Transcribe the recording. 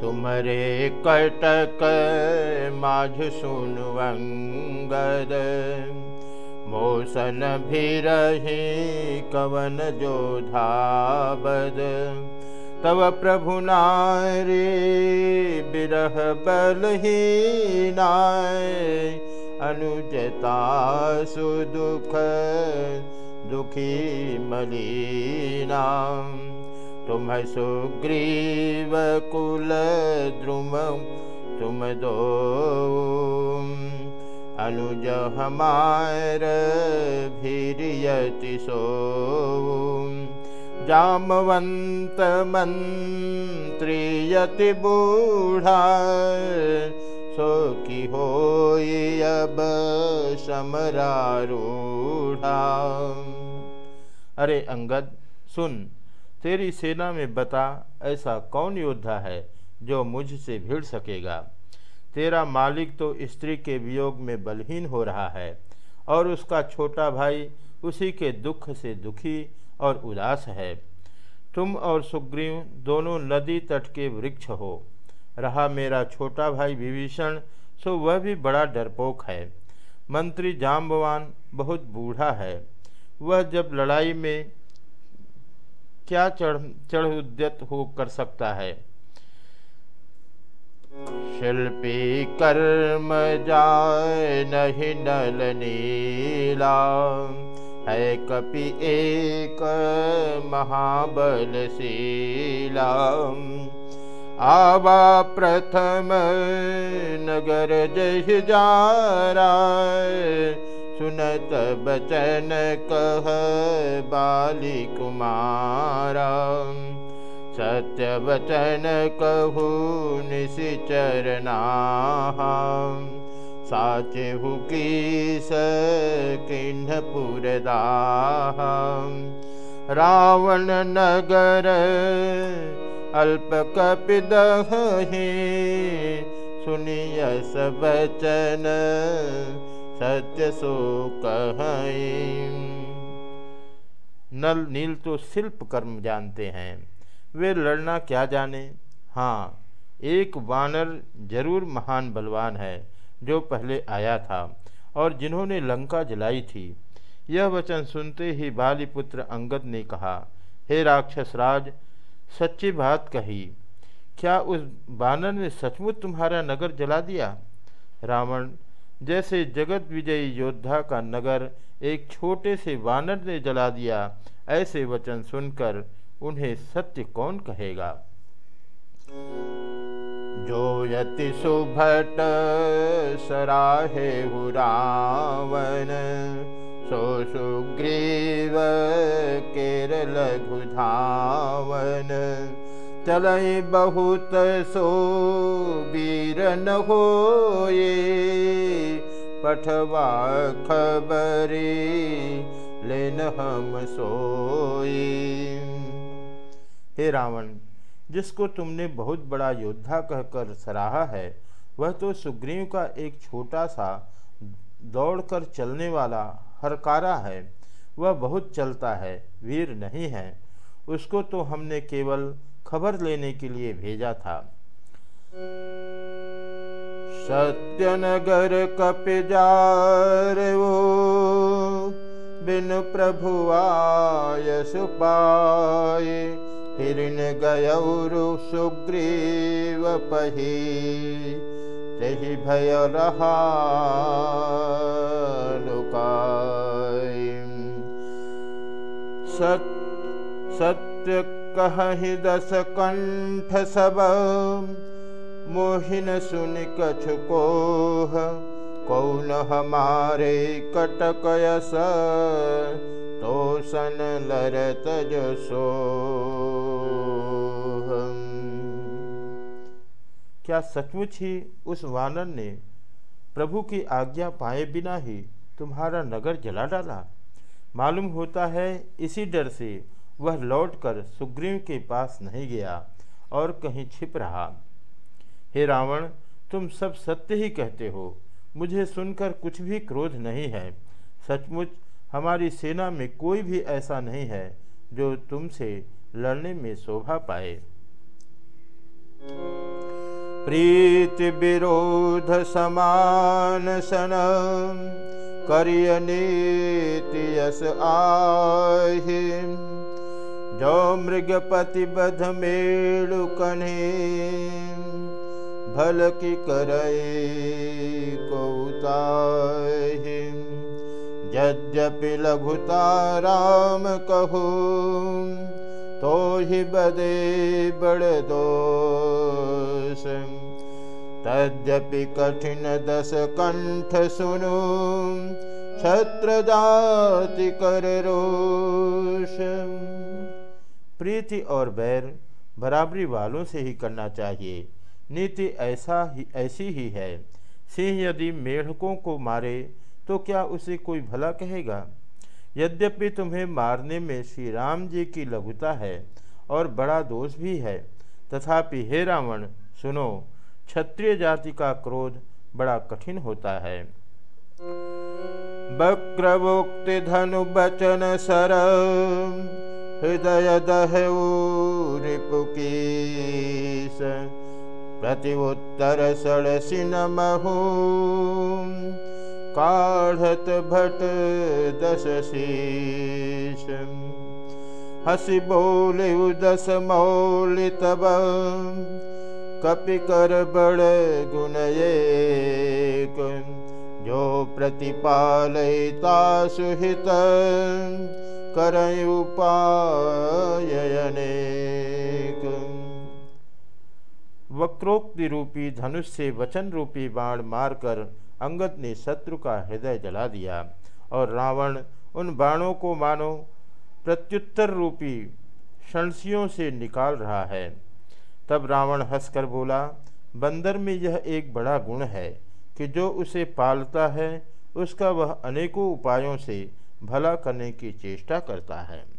तुमरे कटक माझ सुनवंगद मोसन भी रहे कवन जो धाबद। तव प्रभु नारी बिरह बलही नाय अनुजता सुदुख दुखी मलीना तुम सुग्रीव कुल द्रुम, तुम दो अनुज हमार भीरियति सो जामवंत मंत्रियति बूढ़ा, सो की हो अब समरारूढ़ा। अरे अंगद, सुन। तेरी सेना में बता ऐसा कौन योद्धा है जो मुझसे भिड़ सकेगा? तेरा मालिक तो स्त्री के वियोग में बलहीन हो रहा है, और उसका छोटा भाई उसी के दुख से दुखी और उदास है। तुम और सुग्रीव दोनों नदी तट के वृक्ष हो। रहा मेरा छोटा भाई विभीषण, सो वह भी बड़ा डरपोक है। मंत्री जाम्बवान बहुत बूढ़ा है। वह जब लड़ाई में क्या चढ़ चढ़ उद्यत हो कर सकता है? शिल्पी कर्म जाय नहीं नल नीला। है कपि एक महाबल शीला। आवा प्रथम नगर जय जारा सुनत बचन कह बाली कुमा सत्य वचन कहु नि चरणा। सान् पुपुरदा रावण नगर अल्पकपि दहे सुनि सचन सत्य सो कह नल, नील तो शिल्प कर्म जानते हैं। वे लड़ना क्या जाने? हाँ एक वानर ज़रूर महान बलवान है, जो पहले आया था और जिन्होंने लंका जलाई थी। यह वचन सुनते ही बालीपुत्र अंगद ने कहा, हे राक्षस राज, सच्ची बात कही, क्या उस बानर ने सचमुच तुम्हारा नगर जला दिया? रावण जैसे जगत विजयी योद्धा का नगर एक छोटे से वानर ने जला दिया, ऐसे वचन सुनकर उन्हें सत्य कौन कहेगा? जो यति सुभट सराहे रावण, सो सुग्रीव केरल घुधावन। चल बहुत सो वीर न हो पठवा खबरी लेन हम सोई हे रावण, जिसको तुमने बहुत बड़ा योद्धा कहकर सराहा है, वह तो सुग्रीव का एक छोटा सा दौड़कर चलने वाला हरकारा है। वह बहुत चलता है, वीर नहीं है। उसको तो हमने केवल खबर लेने के लिए भेजा था। सत्यनगर कपिजार बिन प्रभु आय सुपाय हिरण गयरु सुग्रीव पही, तही भय रहा सत, सत्य कहि दस कंठ सब। मोहिन सुन कछु कोह। कौन हमारे कटकयस तो सन लरत जसो। क्या सचमुच ही उस वानर ने प्रभु की आज्ञा पाए बिना ही तुम्हारा नगर जला डाला? मालूम होता है इसी डर से वह लौटकर सुग्रीव के पास नहीं गया और कहीं छिप रहा। हे रावण, तुम सब सत्य ही कहते हो। मुझे सुनकर कुछ भी क्रोध नहीं है। सचमुच, हमारी सेना में कोई भी ऐसा नहीं है जो तुमसे लड़ने में शोभा पाए। प्रीति विरोध समान सन, करिय नीति यस आहि। जो मृगपति बध मेलु कन्हे भल की करई कौताहि। यद्यपि लघुता राम कहो तो ही बदे बड़ दोष। तद्यपि कठिन दस कंठ सुनु छत्र जाति कर रोष। प्रीति और बैर बराबरी वालों से ही करना चाहिए। नीति ऐसा ही, ऐसी ही है। सिंह यदि मेढकों को मारे तो क्या उसे कोई भला कहेगा? यद्यपि तुम्हें मारने में श्री राम जी की लघुता है और बड़ा दोष भी है, तथापि हे रावण, सुनो, क्षत्रिय जाति का क्रोध बड़ा कठिन होता है। वक्रवोक्ति धनु बचन सर हृदय दह रिपुकीस प्रति उत्तर सड़सिन महू काढ़त भट दस शीश हसी बोले दस मौल तब कपि कर बड़ एक जो प्रतिपालयता सुहित कर उपायनेक वक्रोक्ति रूपी धनुष से वचन रूपी बाण मारकर अंगद ने शत्रु का हृदय जला दिया। और रावण, उन बाणों को मानो प्रत्युत्तर रूपी शंसियों से निकाल रहा है। तब रावण हंसकर बोला, बंदर में यह एक बड़ा गुण है कि जो उसे पालता है, उसका वह अनेकों उपायों से भला करने की चेष्टा करता है।